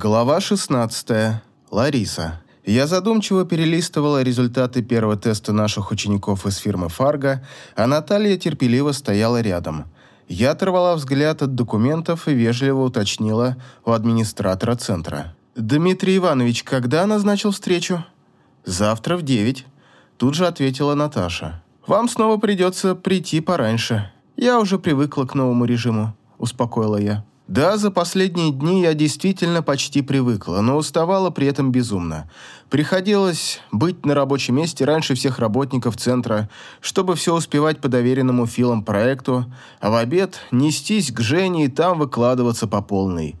Глава 16. Лариса. Я задумчиво перелистывала результаты первого теста наших учеников из фирмы «Фарго», а Наталья терпеливо стояла рядом. Я оторвала взгляд от документов и вежливо уточнила у администратора центра. «Дмитрий Иванович, когда назначил встречу?» «Завтра в девять», – тут же ответила Наташа. «Вам снова придется прийти пораньше. Я уже привыкла к новому режиму», – успокоила я. Да, за последние дни я действительно почти привыкла, но уставала при этом безумно. Приходилось быть на рабочем месте раньше всех работников центра, чтобы все успевать по доверенному Филам проекту, а в обед нестись к Жене и там выкладываться по полной.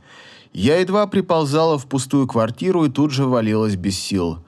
Я едва приползала в пустую квартиру и тут же валилась без сил.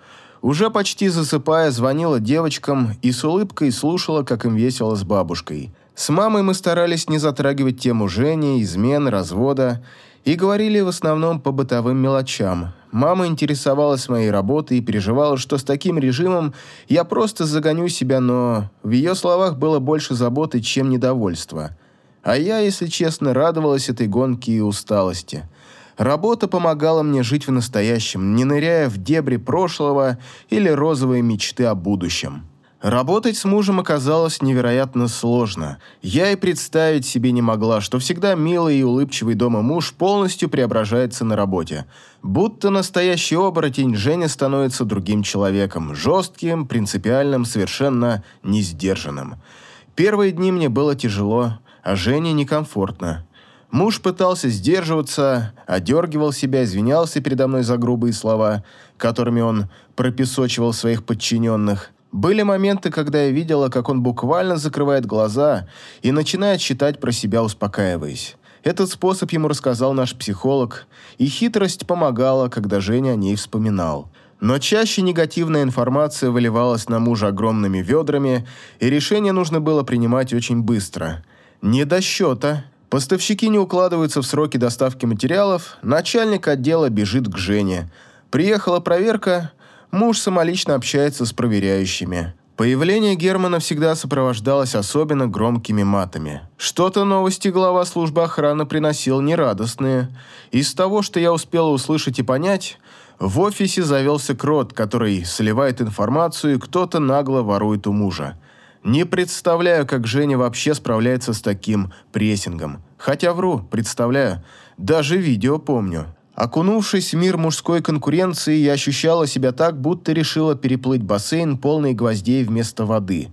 Уже почти засыпая, звонила девочкам и с улыбкой слушала, как им весело с бабушкой – с мамой мы старались не затрагивать тему Жени, измен, развода и говорили в основном по бытовым мелочам. Мама интересовалась моей работой и переживала, что с таким режимом я просто загоню себя, но в ее словах было больше заботы, чем недовольства. А я, если честно, радовалась этой гонке и усталости. Работа помогала мне жить в настоящем, не ныряя в дебри прошлого или розовые мечты о будущем. Работать с мужем оказалось невероятно сложно. Я и представить себе не могла, что всегда милый и улыбчивый дома муж полностью преображается на работе. Будто настоящий оборотень, Женя становится другим человеком, жестким, принципиальным, совершенно несдержанным. Первые дни мне было тяжело, а Жене некомфортно. Муж пытался сдерживаться, одергивал себя, извинялся передо мной за грубые слова, которыми он пропесочивал своих подчиненных – были моменты, когда я видела, как он буквально закрывает глаза и начинает считать про себя, успокаиваясь. Этот способ ему рассказал наш психолог, и хитрость помогала, когда Женя о ней вспоминал. Но чаще негативная информация выливалась на мужа огромными ведрами, и решение нужно было принимать очень быстро. Не до счета. Поставщики не укладываются в сроки доставки материалов, начальник отдела бежит к Жене. Приехала проверка, муж самолично общается с проверяющими. Появление Германа всегда сопровождалось особенно громкими матами. Что-то новости глава службы охраны приносил нерадостные. Из того, что я успела услышать и понять, в офисе завелся крот, который сливает информацию, и кто-то нагло ворует у мужа. Не представляю, как Женя вообще справляется с таким прессингом. Хотя вру, представляю. Даже видео помню. Окунувшись в мир мужской конкуренции, я ощущала себя так, будто решила переплыть бассейн, полный гвоздей вместо воды.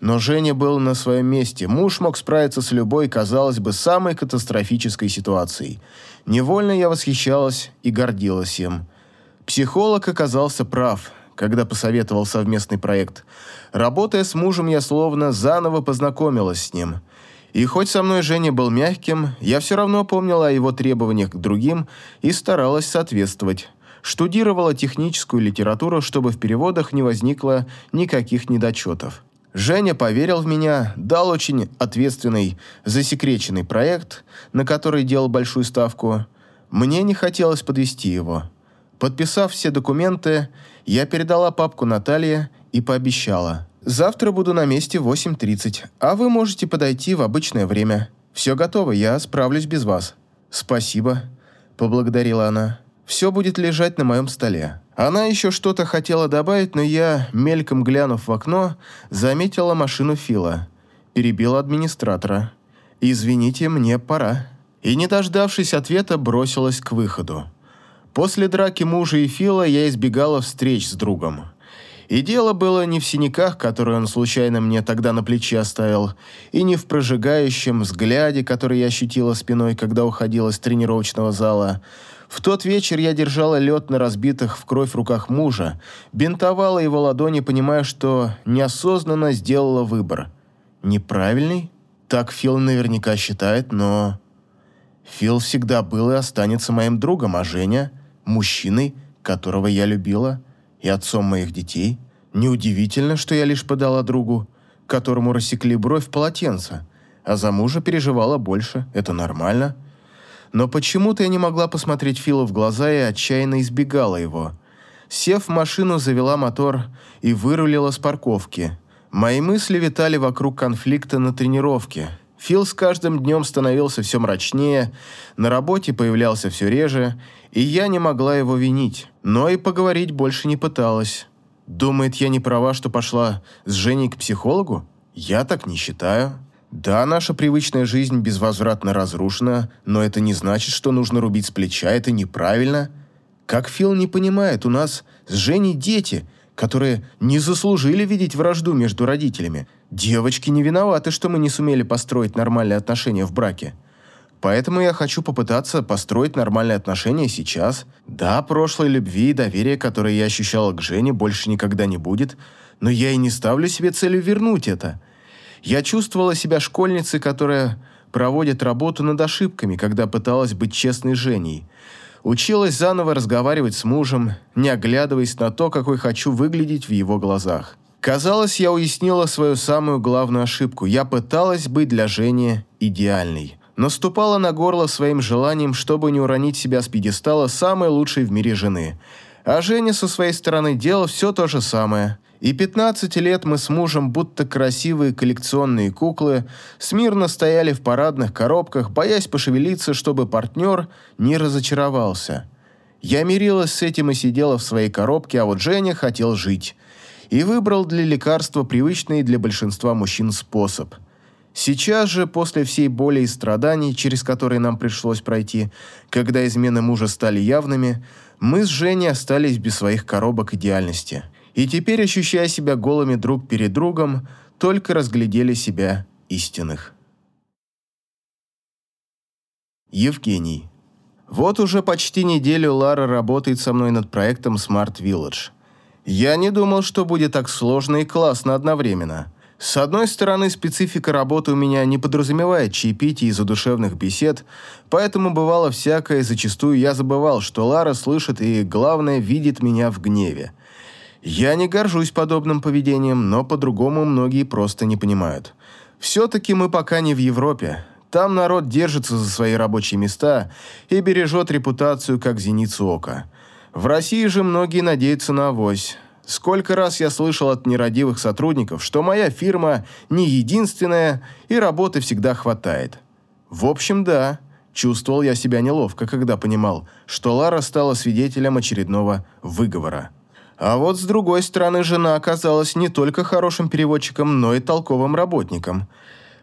Но Женя был на своем месте. Муж мог справиться с любой, казалось бы, самой катастрофической ситуацией. Невольно я восхищалась и гордилась им. Психолог оказался прав, когда посоветовал совместный проект. Работая с мужем, я словно заново познакомилась с ним – и хоть со мной Женя был мягким, я все равно помнила о его требованиях к другим и старалась соответствовать. Штудировала техническую литературу, чтобы в переводах не возникло никаких недочетов. Женя поверил в меня, дал очень ответственный, засекреченный проект, на который делал большую ставку. Мне не хотелось подвести его. Подписав все документы, я передала папку Наталье и пообещала – Завтра буду на месте в 8.30, а вы можете подойти в обычное время. Все готово, я справлюсь без вас». «Спасибо», – поблагодарила она. «Все будет лежать на моем столе». Она еще что-то хотела добавить, но я, мельком глянув в окно, заметила машину Фила. Перебила администратора. «Извините, мне пора». И, не дождавшись ответа, бросилась к выходу. После драки мужа и Фила я избегала встреч с другом. И дело было не в синяках, которые он случайно мне тогда на плече оставил, и не в прожигающем взгляде, который я ощутила спиной, когда уходила с тренировочного зала. В тот вечер я держала лед на разбитых в кровь руках мужа, бинтовала его ладони, понимая, что неосознанно сделала выбор. Неправильный? Так Фил наверняка считает, но... Фил всегда был и останется моим другом, а Женя – мужчиной, которого я любила – и отцом моих детей. Неудивительно, что я лишь подала другу, которому рассекли бровь полотенца, а за мужа переживала больше. Это нормально. Но почему-то я не могла посмотреть Филу в глаза и отчаянно избегала его. Сев в машину, завела мотор и вырулила с парковки. Мои мысли витали вокруг конфликта на тренировке. Фил с каждым днем становился все мрачнее, на работе появлялся все реже, и я не могла его винить, но и поговорить больше не пыталась. Думает, я не права, что пошла с Женей к психологу? Я так не считаю. Да, наша привычная жизнь безвозвратно разрушена, но это не значит, что нужно рубить с плеча, это неправильно. Как Фил не понимает, у нас с Женей дети, которые не заслужили видеть вражду между родителями. Девочки не виноваты, что мы не сумели построить нормальные отношения в браке. Поэтому я хочу попытаться построить нормальные отношения сейчас. Да, прошлой любви и доверия, которые я ощущала к Жене, больше никогда не будет, но я и не ставлю себе целью вернуть это. Я чувствовала себя школьницей, которая проводит работу над ошибками, когда пыталась быть честной Женей. Училась заново разговаривать с мужем, не оглядываясь на то, какой хочу выглядеть в его глазах. Казалось, я уяснила свою самую главную ошибку. Я пыталась быть для Жени идеальной. Наступала на горло своим желанием, чтобы не уронить себя с пьедестала самой лучшей в мире жены. А Женя со своей стороны делала все то же самое. И 15 лет мы с мужем, будто красивые коллекционные куклы, смирно стояли в парадных коробках, боясь пошевелиться, чтобы партнер не разочаровался. Я мирилась с этим и сидела в своей коробке, а вот Женя хотел жить. И выбрал для лекарства привычный для большинства мужчин способ. Сейчас же, после всей боли и страданий, через которые нам пришлось пройти, когда измены мужа стали явными, мы с Женей остались без своих коробок идеальности – и теперь, ощущая себя голыми друг перед другом, только разглядели себя истинных. Евгений. Вот уже почти неделю Лара работает со мной над проектом Smart Village. Я не думал, что будет так сложно и классно одновременно. С одной стороны, специфика работы у меня не подразумевает чаепитий и задушевных бесед, поэтому бывало всякое, зачастую я забывал, что Лара слышит и, главное, видит меня в гневе. Я не горжусь подобным поведением, но по-другому многие просто не понимают. Все-таки мы пока не в Европе. Там народ держится за свои рабочие места и бережет репутацию как зеницу ока. В России же многие надеются на авось. Сколько раз я слышал от нерадивых сотрудников, что моя фирма не единственная и работы всегда хватает. В общем, да, чувствовал я себя неловко, когда понимал, что Лара стала свидетелем очередного выговора. А вот с другой стороны, жена оказалась не только хорошим переводчиком, но и толковым работником.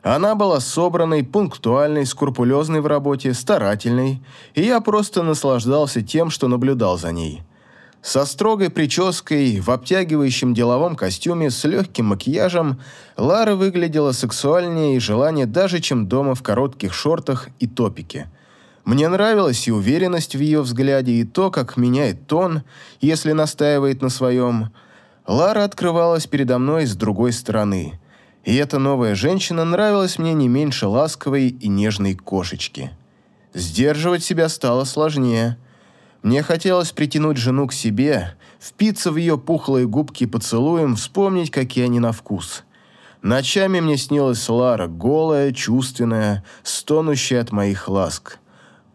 Она была собранной, пунктуальной, скрупулезной в работе, старательной, и я просто наслаждался тем, что наблюдал за ней. Со строгой прической, в обтягивающем деловом костюме, с легким макияжем, Лара выглядела сексуальнее и желание даже, чем дома в коротких шортах и топике – мне нравилась и уверенность в ее взгляде, и то, как меняет тон, если настаивает на своем. Лара открывалась передо мной с другой стороны. И эта новая женщина нравилась мне не меньше ласковой и нежной кошечки. Сдерживать себя стало сложнее. Мне хотелось притянуть жену к себе, впиться в ее пухлые губки поцелуем, вспомнить, какие они на вкус. Ночами мне снилась Лара, голая, чувственная, стонущая от моих ласк.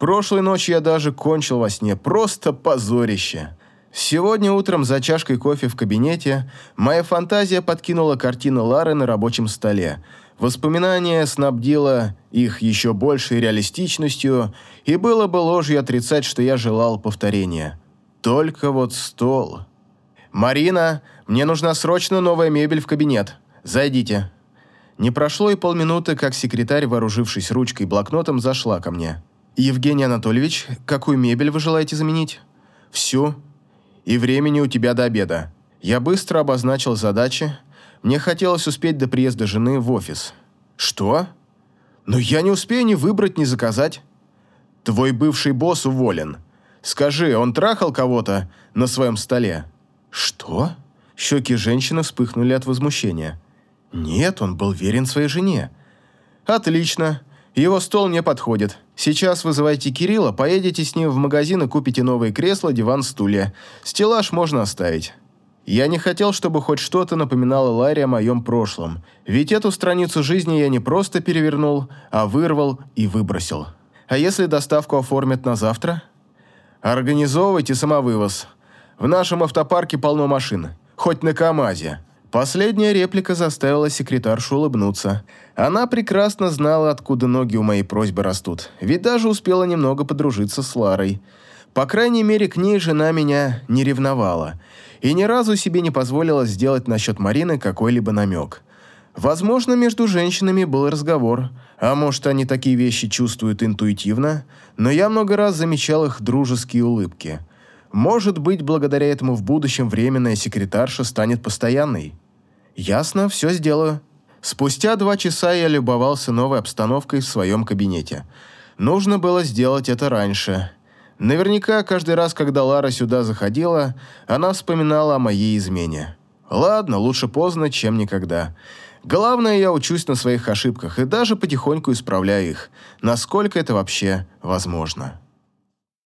Прошлой ночью я даже кончил во сне. Просто позорище. Сегодня утром за чашкой кофе в кабинете моя фантазия подкинула картину Лары на рабочем столе. Воспоминание снабдило их еще большей реалистичностью, и было бы ложью отрицать, что я желал повторения. Только вот стол. «Марина, мне нужна срочно новая мебель в кабинет. Зайдите». Не прошло и полминуты, как секретарь, вооружившись ручкой и блокнотом, зашла ко мне. «Евгений Анатольевич, какую мебель вы желаете заменить?» «Всю. И времени у тебя до обеда». Я быстро обозначил задачи. Мне хотелось успеть до приезда жены в офис. «Что? Но я не успею ни выбрать, ни заказать». «Твой бывший босс уволен. Скажи, он трахал кого-то на своем столе?» «Что?» Щеки женщины вспыхнули от возмущения. «Нет, он был верен своей жене». «Отлично. Его стол не подходит. Сейчас вызывайте Кирилла, поедете с ним в магазин и купите новые кресла, диван, стулья. Стеллаж можно оставить. Я не хотел, чтобы хоть что-то напоминало Ларе о моем прошлом. Ведь эту страницу жизни я не просто перевернул, а вырвал и выбросил. А если доставку оформят на завтра? Организовывайте самовывоз. В нашем автопарке полно машин. Хоть на КАМАЗе. Последняя реплика заставила секретаршу улыбнуться. Она прекрасно знала, откуда ноги у моей просьбы растут, ведь даже успела немного подружиться с Ларой. По крайней мере, к ней жена меня не ревновала и ни разу себе не позволила сделать насчет Марины какой-либо намек. Возможно, между женщинами был разговор, а может, они такие вещи чувствуют интуитивно, но я много раз замечал их дружеские улыбки. Может быть, благодаря этому в будущем временная секретарша станет постоянной. Ясно, все сделаю. Спустя два часа я любовался новой обстановкой в своем кабинете. Нужно было сделать это раньше. Наверняка каждый раз, когда Лара сюда заходила, она вспоминала о моей измене. Ладно, лучше поздно, чем никогда. Главное, я учусь на своих ошибках и даже потихоньку исправляю их, насколько это вообще возможно.